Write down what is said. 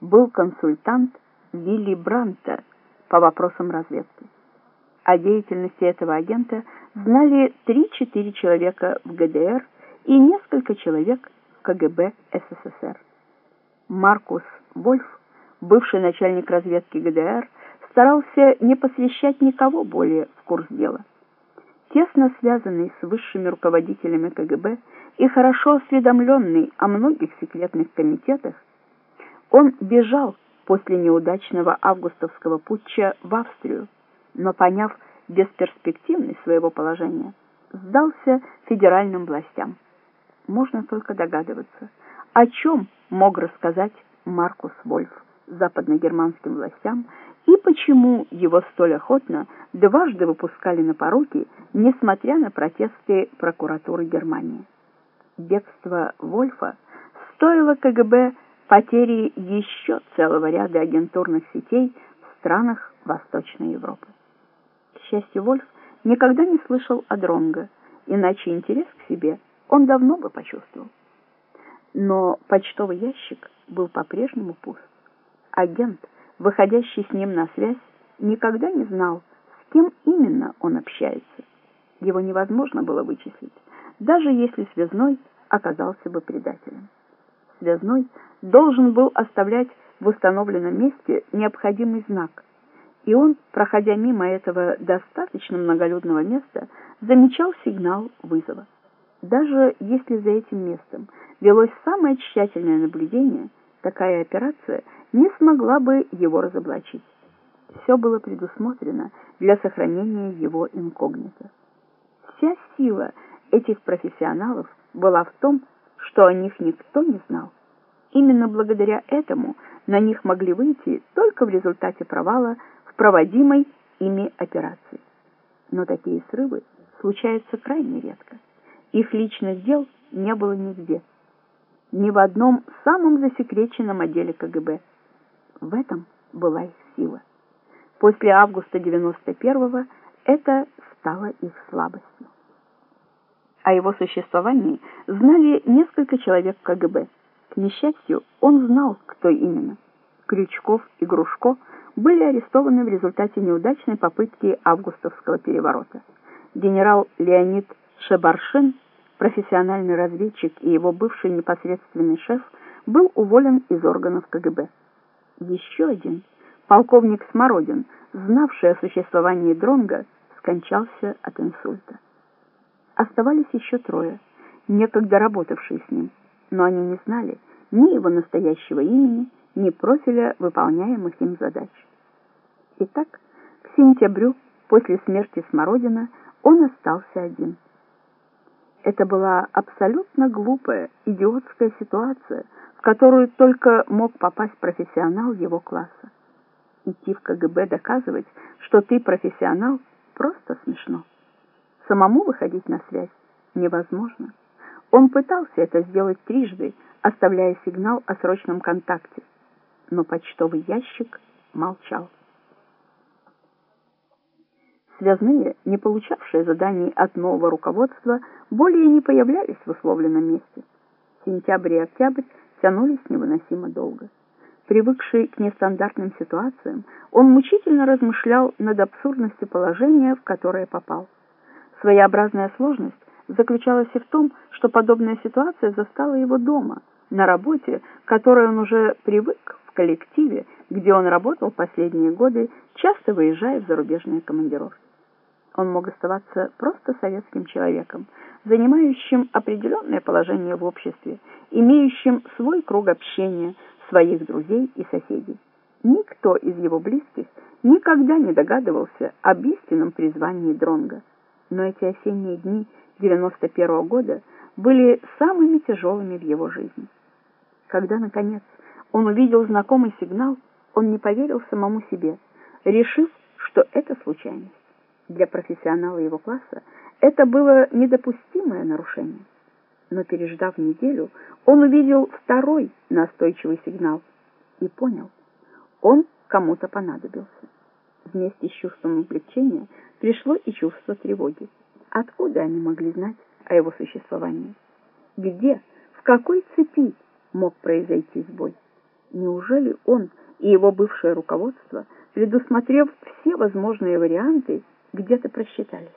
был консультант Вилли Бранта по вопросам разведки. О деятельности этого агента знали 3-4 человека в ГДР и несколько человек в КГБ СССР. Маркус Вольф, бывший начальник разведки ГДР, старался не посвящать никого более в курс дела. Тесно связанный с высшими руководителями КГБ и хорошо осведомленный о многих секретных комитетах, он бежал после неудачного августовского путча в Австрию, но, поняв бесперспективность своего положения, сдался федеральным властям. Можно только догадываться, о чем мог рассказать Маркус Вольф западногерманским властям и почему его столь охотно дважды выпускали на поруки, несмотря на протесты прокуратуры Германии. Бегство Вольфа стоило КГБ потери еще целого ряда агентурных сетей в странах Восточной Европы. К счастью, Вольф никогда не слышал о Дронго, иначе интерес к себе он давно бы почувствовал. Но почтовый ящик был по-прежнему пуст. Агент, выходящий с ним на связь, никогда не знал, с кем именно он общается. Его невозможно было вычислить, даже если связной оказался бы предателем. Связной должен был оставлять в установленном месте необходимый знак, и он, проходя мимо этого достаточно многолюдного места, замечал сигнал вызова. Даже если за этим местом велось самое тщательное наблюдение, такая операция не смогла бы его разоблачить. Все было предусмотрено для сохранения его инкогнито. Вся сила этих профессионалов была в том, что о них никто не знал. Именно благодаря этому на них могли выйти только в результате провала в проводимой ими операции. Но такие срывы случаются крайне редко. Их личных дел не было нигде. Ни в одном самом засекреченном отделе КГБ. В этом была их сила. После августа 91-го это стало их слабостью. О его существовании знали несколько человек КГБ. К несчастью, он знал, кто именно. Крючков и Грушко были арестованы в результате неудачной попытки августовского переворота. Генерал Леонид Шебаршин, профессиональный разведчик и его бывший непосредственный шеф, был уволен из органов КГБ. Еще один, полковник Смородин, знавший о существовании Дронга, скончался от инсульта. Оставались еще трое, некогда работавшие с ним, но они не знали ни его настоящего имени, ни профиля выполняемых им задач. Итак, к сентябрю, после смерти Смородина, он остался один. Это была абсолютно глупая, идиотская ситуация, в которую только мог попасть профессионал его класса. Идти в КГБ доказывать, что ты профессионал, просто смешно. Самому выходить на связь невозможно. Он пытался это сделать трижды, оставляя сигнал о срочном контакте, но почтовый ящик молчал. Связные, не получавшие заданий от нового руководства, более не появлялись в условленном месте. Сентябрь и октябрь тянулись невыносимо долго. Привыкший к нестандартным ситуациям, он мучительно размышлял над абсурдностью положения, в которое попал. Своеобразная сложность заключалась и в том, что подобная ситуация застала его дома, на работе, которой он уже привык в коллективе, где он работал последние годы, часто выезжая в зарубежные командировки. Он мог оставаться просто советским человеком, занимающим определенное положение в обществе, имеющим свой круг общения, своих друзей и соседей. Никто из его близких никогда не догадывался об истинном призвании Дронга но эти осенние дни 91 -го года были самыми тяжелыми в его жизни. Когда, наконец, он увидел знакомый сигнал, он не поверил самому себе, решив, что это случайность. Для профессионала его класса это было недопустимое нарушение. Но переждав неделю, он увидел второй настойчивый сигнал и понял, он кому-то понадобился. Вместе с чувством облегчения пришло и чувство тревоги. Откуда они могли знать о его существовании? Где, в какой цепи мог произойти сбой? Неужели он и его бывшее руководство, предусмотрев все возможные варианты, где-то просчитались?